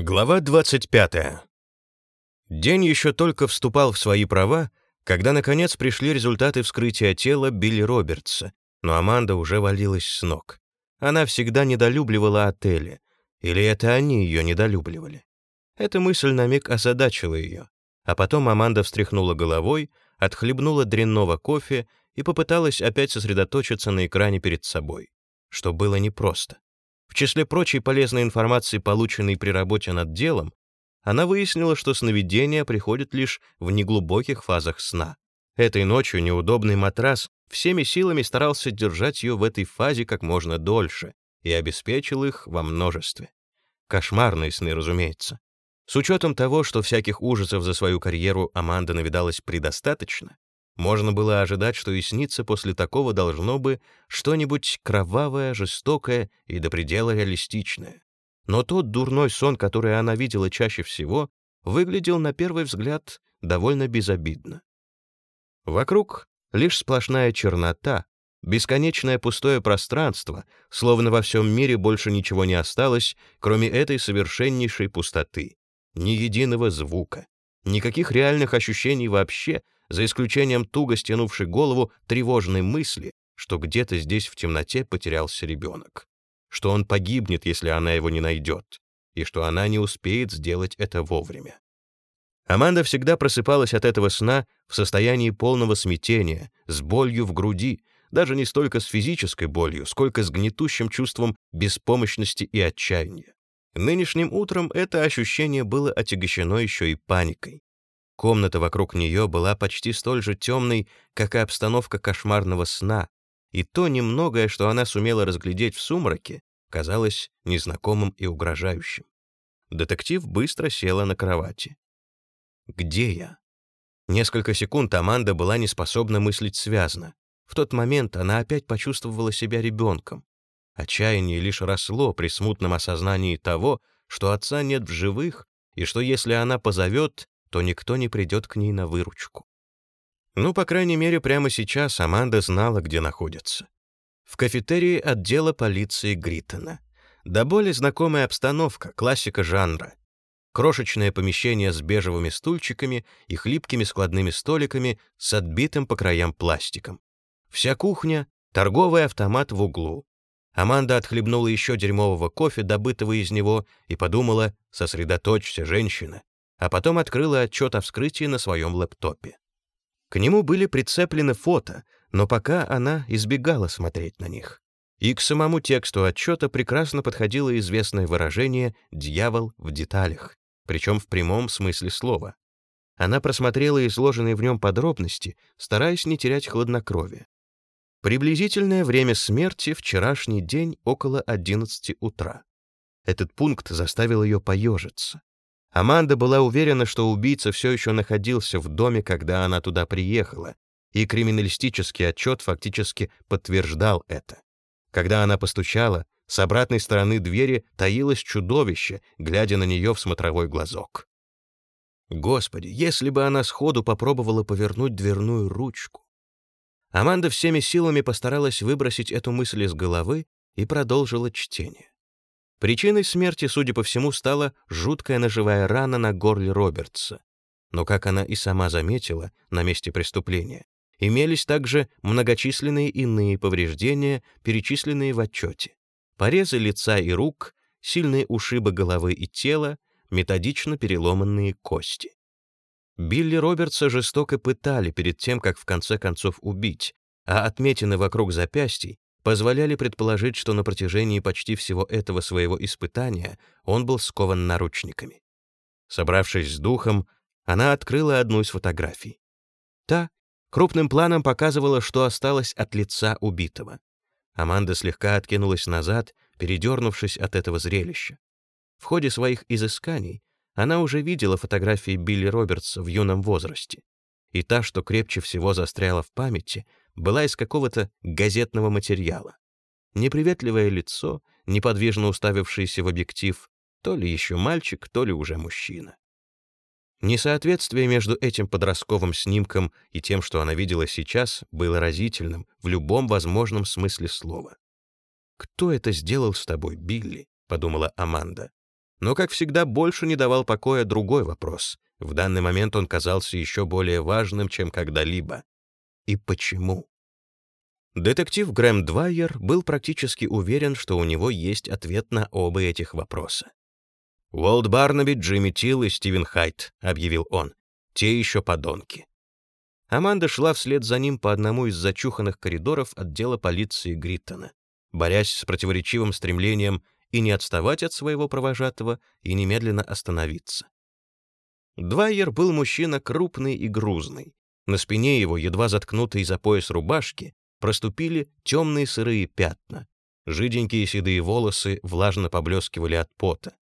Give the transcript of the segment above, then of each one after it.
Глава 25. День еще только вступал в свои права, когда, наконец, пришли результаты вскрытия тела Билли Робертса, но Аманда уже валилась с ног. Она всегда недолюбливала отели, или это они ее недолюбливали. Эта мысль на миг озадачила ее, а потом Аманда встряхнула головой, отхлебнула дрянного кофе и попыталась опять сосредоточиться на экране перед собой, что было непросто. Числе прочей полезной информации, полученной при работе над делом, она выяснила, что сновидения приходят лишь в неглубоких фазах сна. Этой ночью неудобный матрас всеми силами старался держать ее в этой фазе как можно дольше и обеспечил их во множестве. Кошмарные сны, разумеется. С учетом того, что всяких ужасов за свою карьеру Аманда навидалась предостаточно, можно было ожидать, что и снится после такого должно бы что-нибудь кровавое, жестокое и до предела реалистичное. Но тот дурной сон, который она видела чаще всего, выглядел на первый взгляд довольно безобидно. Вокруг лишь сплошная чернота, бесконечное пустое пространство, словно во всем мире больше ничего не осталось, кроме этой совершеннейшей пустоты. Ни единого звука, никаких реальных ощущений вообще — за исключением туго стянувшей голову тревожной мысли, что где-то здесь в темноте потерялся ребенок, что он погибнет, если она его не найдет, и что она не успеет сделать это вовремя. Аманда всегда просыпалась от этого сна в состоянии полного смятения, с болью в груди, даже не столько с физической болью, сколько с гнетущим чувством беспомощности и отчаяния. Нынешним утром это ощущение было отягощено еще и паникой. Комната вокруг нее была почти столь же темной, как и обстановка кошмарного сна, и то немногое, что она сумела разглядеть в сумраке, казалось незнакомым и угрожающим. Детектив быстро села на кровати. «Где я?» Несколько секунд Аманда была не способна мыслить связно. В тот момент она опять почувствовала себя ребенком. Отчаяние лишь росло при смутном осознании того, что отца нет в живых, и что если она позовет, то никто не придет к ней на выручку. Ну, по крайней мере, прямо сейчас Аманда знала, где находится. В кафетерии отдела полиции Гриттона. До боли знакомая обстановка, классика жанра. Крошечное помещение с бежевыми стульчиками и хлипкими складными столиками с отбитым по краям пластиком. Вся кухня — торговый автомат в углу. Аманда отхлебнула еще дерьмового кофе, добытого из него, и подумала «Сосредоточься, женщина а потом открыла отчет о вскрытии на своем лэптопе. К нему были прицеплены фото, но пока она избегала смотреть на них. И к самому тексту отчета прекрасно подходило известное выражение «дьявол в деталях», причем в прямом смысле слова. Она просмотрела изложенные в нем подробности, стараясь не терять хладнокровие. Приблизительное время смерти — вчерашний день около 11 утра. Этот пункт заставил ее поежиться. Аманда была уверена, что убийца все еще находился в доме, когда она туда приехала, и криминалистический отчет фактически подтверждал это. Когда она постучала, с обратной стороны двери таилось чудовище, глядя на нее в смотровой глазок. Господи, если бы она сходу попробовала повернуть дверную ручку. Аманда всеми силами постаралась выбросить эту мысль из головы и продолжила чтение. Причиной смерти, судя по всему, стала жуткая ножевая рана на горле Робертса. Но, как она и сама заметила, на месте преступления, имелись также многочисленные иные повреждения, перечисленные в отчете. Порезы лица и рук, сильные ушибы головы и тела, методично переломанные кости. Билли Робертса жестоко пытали перед тем, как в конце концов убить, а отметины вокруг запястий позволяли предположить, что на протяжении почти всего этого своего испытания он был скован наручниками. Собравшись с духом, она открыла одну из фотографий. Та крупным планом показывала, что осталось от лица убитого. Аманда слегка откинулась назад, передернувшись от этого зрелища. В ходе своих изысканий она уже видела фотографии Билли Робертса в юном возрасте. И та, что крепче всего застряла в памяти, была из какого-то газетного материала. Неприветливое лицо, неподвижно уставившееся в объектив, то ли еще мальчик, то ли уже мужчина. Несоответствие между этим подростковым снимком и тем, что она видела сейчас, было разительным в любом возможном смысле слова. «Кто это сделал с тобой, Билли?» — подумала Аманда. Но, как всегда, больше не давал покоя другой вопрос. В данный момент он казался еще более важным, чем когда-либо. И почему? Детектив Грэм Двайер был практически уверен, что у него есть ответ на оба этих вопроса. «Уолт Барнаби, Джимми Тилл и Стивен Хайт», — объявил он. «Те еще подонки». Аманда шла вслед за ним по одному из зачуханных коридоров отдела полиции Гриттона, борясь с противоречивым стремлением и не отставать от своего провожатого, и немедленно остановиться. Двайер был мужчина крупный и грузный. На спине его, едва заткнутой за пояс рубашки, проступили темные сырые пятна. Жиденькие седые волосы влажно поблескивали от пота.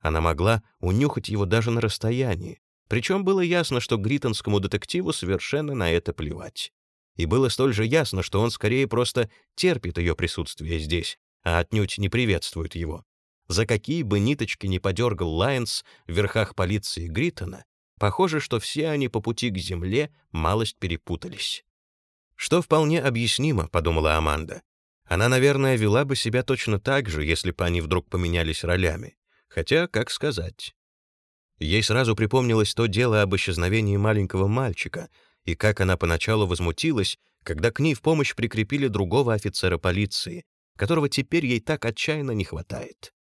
Она могла унюхать его даже на расстоянии, причем было ясно, что гриттонскому детективу совершенно на это плевать. И было столь же ясно, что он скорее просто терпит ее присутствие здесь, а отнюдь не приветствует его. За какие бы ниточки не подергал Лайонс в верхах полиции Гриттона, похоже, что все они по пути к земле малость перепутались. Что вполне объяснимо, подумала Аманда. Она, наверное, вела бы себя точно так же, если бы они вдруг поменялись ролями. Хотя, как сказать. Ей сразу припомнилось то дело об исчезновении маленького мальчика, и как она поначалу возмутилась, когда к ней в помощь прикрепили другого офицера полиции, которого теперь ей так отчаянно не хватает.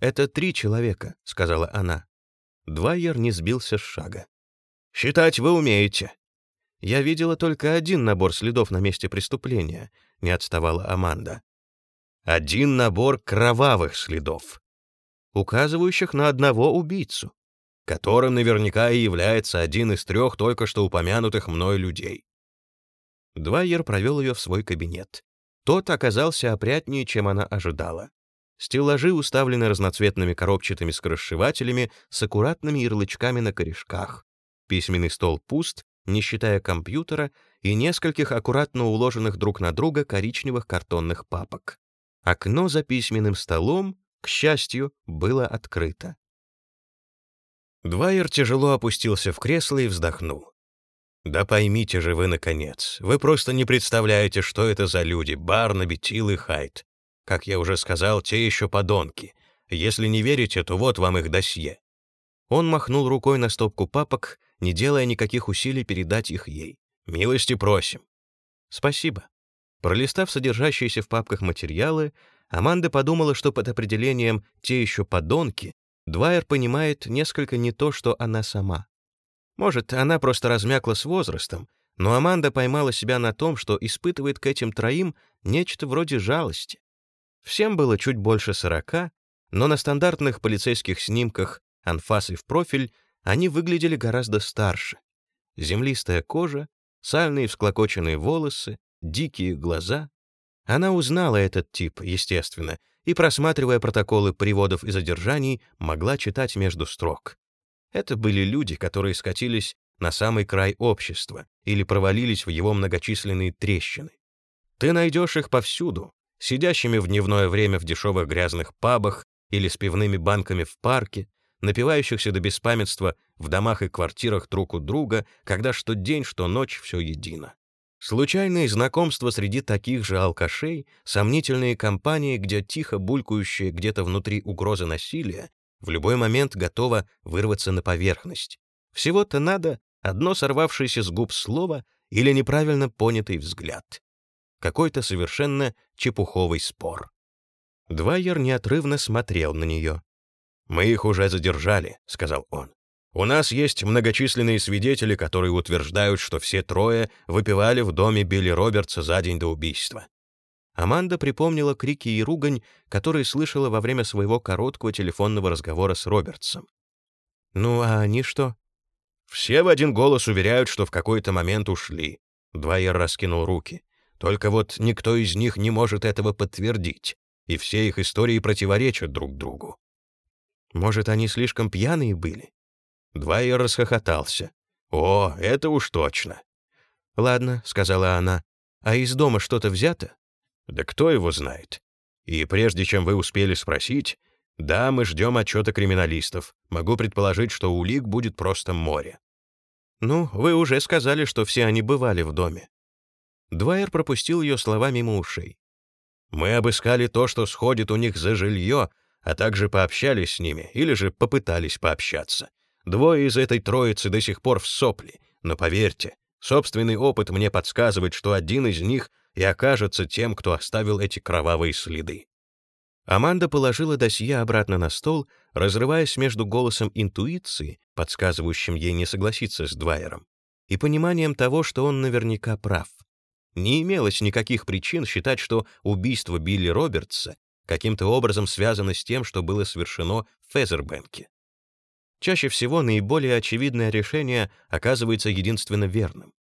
«Это три человека», — сказала она. Двайер не сбился с шага. «Считать вы умеете», я видела только один набор следов на месте преступления, не отставала Аманда. Один набор кровавых следов, указывающих на одного убийцу, которым наверняка и является один из трех только что упомянутых мной людей. Двайер провел ее в свой кабинет. Тот оказался опрятнее, чем она ожидала. Стеллажи уставлены разноцветными коробчатыми скоросшивателями с аккуратными ярлычками на корешках. Письменный стол пуст, не считая компьютера и нескольких аккуратно уложенных друг на друга коричневых картонных папок. Окно за письменным столом, к счастью, было открыто. Двайер тяжело опустился в кресло и вздохнул. «Да поймите же вы, наконец, вы просто не представляете, что это за люди, Барнаби, Тилл и Хайт. Как я уже сказал, те еще подонки. Если не верите, то вот вам их досье». Он махнул рукой на стопку папок, не делая никаких усилий передать их ей. «Милости просим». «Спасибо». Пролистав содержащиеся в папках материалы, Аманда подумала, что под определением «те еще подонки» Двайер понимает несколько не то, что она сама. Может, она просто размякла с возрастом, но Аманда поймала себя на том, что испытывает к этим троим нечто вроде жалости. Всем было чуть больше сорока, но на стандартных полицейских снимках анфасы в профиль они выглядели гораздо старше. Землистая кожа, сальные всклокоченные волосы, дикие глаза. Она узнала этот тип, естественно, и, просматривая протоколы приводов и задержаний, могла читать между строк. Это были люди, которые скатились на самый край общества или провалились в его многочисленные трещины. Ты найдешь их повсюду, сидящими в дневное время в дешевых грязных пабах или с пивными банками в парке, напивающихся до беспамятства в домах и квартирах друг у друга, когда что день, что ночь все едино. Случайные знакомства среди таких же алкашей, сомнительные компании, где тихо булькающие где-то внутри угрозы насилия, в любой момент готова вырваться на поверхность. Всего-то надо одно сорвавшееся с губ слово или неправильно понятый взгляд. Какой-то совершенно чепуховый спор. Двайер неотрывно смотрел на нее. «Мы их уже задержали», — сказал он. «У нас есть многочисленные свидетели, которые утверждают, что все трое выпивали в доме Билли Робертса за день до убийства». Аманда припомнила крики и ругань, которые слышала во время своего короткого телефонного разговора с Робертсом. «Ну, а они что?» «Все в один голос уверяют, что в какой-то момент ушли». Двайер раскинул руки. «Только вот никто из них не может этого подтвердить, и все их истории противоречат друг другу. Может, они слишком пьяные были? Двайер расхохотался. «О, это уж точно!» «Ладно», — сказала она. «А из дома что-то взято?» «Да кто его знает?» «И прежде чем вы успели спросить, да, мы ждем отчета криминалистов. Могу предположить, что улик будет просто море». «Ну, вы уже сказали, что все они бывали в доме». Двайер пропустил ее слова мимо ушей. «Мы обыскали то, что сходит у них за жилье, а также пообщались с ними или же попытались пообщаться. Двое из этой троицы до сих пор в сопли, но поверьте, собственный опыт мне подсказывает, что один из них и окажется тем, кто оставил эти кровавые следы. Аманда положила досье обратно на стол, разрываясь между голосом интуиции, подсказывающим ей не согласиться с Двайером, и пониманием того, что он наверняка прав. Не имелось никаких причин считать, что убийство Билли Робертса каким-то образом связано с тем, что было совершено в Фезербенке. Чаще всего наиболее очевидное решение оказывается единственно верным.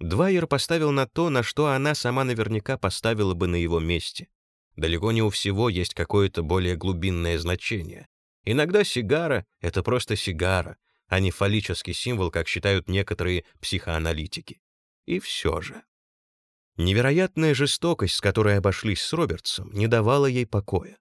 Двайер поставил на то, на что она сама наверняка поставила бы на его месте. Далеко не у всего есть какое-то более глубинное значение. Иногда сигара — это просто сигара, а не фаллический символ, как считают некоторые психоаналитики. И все же. Невероятная жестокость, с которой обошлись с Робертсом, не давала ей покоя.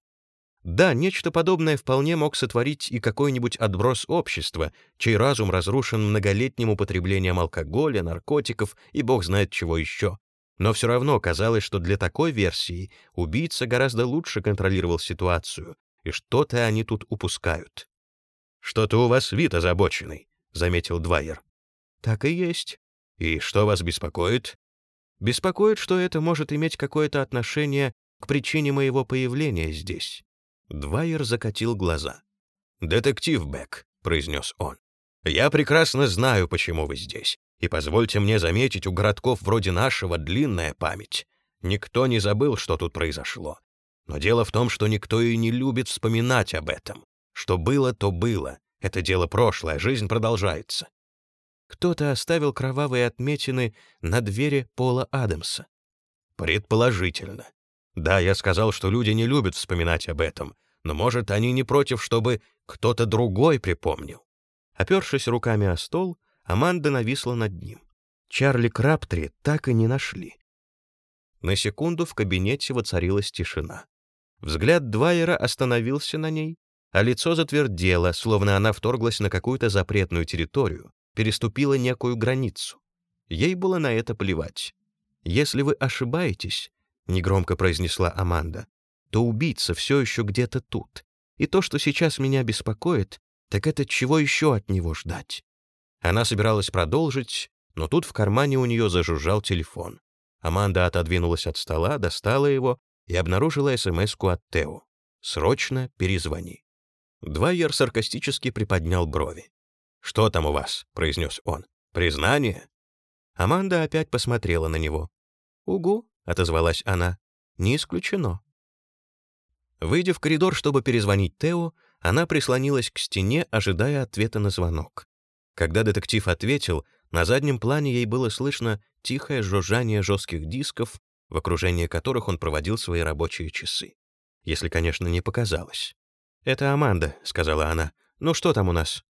Да, нечто подобное вполне мог сотворить и какой-нибудь отброс общества, чей разум разрушен многолетним употреблением алкоголя, наркотиков и бог знает чего еще. Но все равно казалось, что для такой версии убийца гораздо лучше контролировал ситуацию, и что-то они тут упускают. «Что-то у вас вид озабоченный», — заметил Двайер. «Так и есть. И что вас беспокоит?» «Беспокоит, что это может иметь какое-то отношение к причине моего появления здесь». Двайер закатил глаза. «Детектив Бек», — произнес он. «Я прекрасно знаю, почему вы здесь. И позвольте мне заметить, у городков вроде нашего длинная память. Никто не забыл, что тут произошло. Но дело в том, что никто и не любит вспоминать об этом. Что было, то было. Это дело прошлое, жизнь продолжается. Кто-то оставил кровавые отметины на двери Пола Адамса. Предположительно. Да, я сказал, что люди не любят вспоминать об этом, но, может, они не против, чтобы кто-то другой припомнил. Опершись руками о стол, Аманда нависла над ним. Чарли Краптри так и не нашли. На секунду в кабинете воцарилась тишина. Взгляд Двайера остановился на ней, а лицо затвердело, словно она вторглась на какую-то запретную территорию, переступила некую границу. Ей было на это плевать. «Если вы ошибаетесь», — негромко произнесла Аманда, «то убийца все еще где-то тут. И то, что сейчас меня беспокоит, так это чего еще от него ждать? Она собиралась продолжить, но тут в кармане у нее зажужжал телефон. Аманда отодвинулась от стола, достала его и обнаружила СМС-ку от Тео. «Срочно перезвони». Двайер саркастически приподнял брови. «Что там у вас?» — произнес он. «Признание?» Аманда опять посмотрела на него. «Угу», — отозвалась она. «Не исключено». Выйдя в коридор, чтобы перезвонить Тео, она прислонилась к стене, ожидая ответа на звонок. Когда детектив ответил, на заднем плане ей было слышно тихое жужжание жестких дисков, в окружении которых он проводил свои рабочие часы. Если, конечно, не показалось. «Это Аманда», — сказала она. «Ну что там у нас?»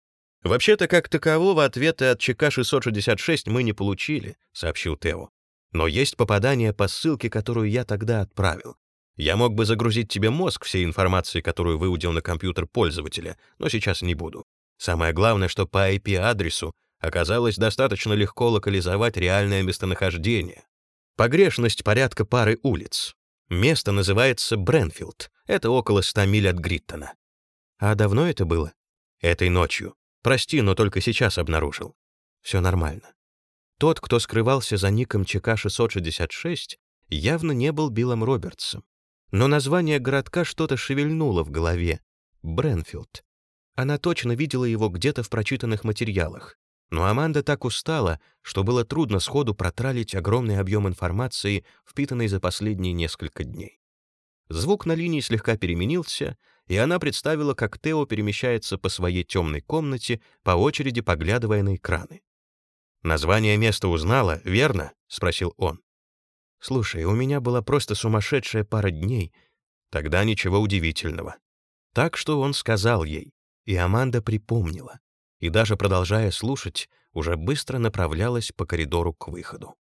«Вообще-то, как такового ответа от ЧК-666 мы не получили», — сообщил Тео. «Но есть попадание по ссылке, которую я тогда отправил. Я мог бы загрузить тебе мозг всей информацией, которую выудил на компьютер пользователя, но сейчас не буду. Самое главное, что по IP-адресу оказалось достаточно легко локализовать реальное местонахождение. Погрешность порядка пары улиц. Место называется Бренфилд. Это около 100 миль от Гриттона. А давно это было? Этой ночью. Прости, но только сейчас обнаружил. Все нормально. Тот, кто скрывался за ником ЧК-666, явно не был Биллом Робертсом. Но название городка что-то шевельнуло в голове. Бренфилд. Она точно видела его где-то в прочитанных материалах. Но Аманда так устала, что было трудно сходу протралить огромный объем информации, впитанной за последние несколько дней. Звук на линии слегка переменился, и она представила, как Тео перемещается по своей темной комнате, по очереди поглядывая на экраны. «Название места узнала, верно?» — спросил он. «Слушай, у меня была просто сумасшедшая пара дней. Тогда ничего удивительного». Так что он сказал ей. И Аманда припомнила, и даже продолжая слушать, уже быстро направлялась по коридору к выходу.